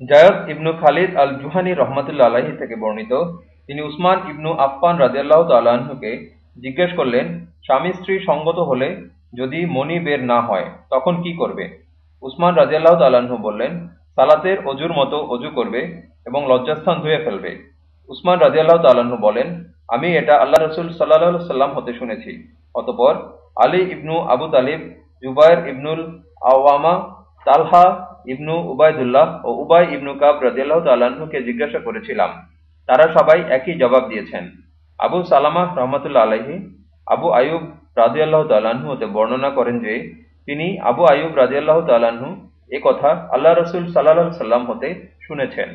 জায়দ ইবনু খালিদ আল জুহানি রহমতুল্লা আলাহি থেকে বর্ণিত, তিনি উসমান ইবনু আফফান রাজিয়াল্লাহ তাল্লাহ্নকে জিজ্ঞেস করলেন, স্বামী স্ত্রী সঙ্গত হলে যদি মনি বের না হয়, তখন কি করবে? উসমান রাজিয়াল্লাহ তাল্লাহ্ন বললেন, সালাতের অজুর মতো অজু করবে এবং লজ্জাস্থান ধুয়ে ফেলবে। উসমান রাজিয়াল্লাহ তাল্লাহ্ন বলেন, আমি এটা আল্লাহ রসুল সাল্লাহ সাল্লাম হতে শুনেছি। অতপর আলী ইবনু আবু তালিব জুবায়ের ইবনুল আওয়ামা, তালহা ইবনু উবায়দুল্লাহ ও উবাই ইবনু কাব রাজিয়াল্লাহ তাল্লাহকে জিজ্ঞাসা করেছিলাম, তারা সবাই একই জবাব দিয়েছেন। আবু সালামা রহমতুল্লা আলহি আবু আয়ুব রাজিয়াল্লাহ তাল্লাহ্ন হতে বর্ণনা করেন যে, তিনি আবু আয়ুব রাজিয়াল্লাহ তাল্লাহ্ন এ কথা আল্লাহ রসুল সাল্লাহ সাল্লাম হতে শুনেছেন।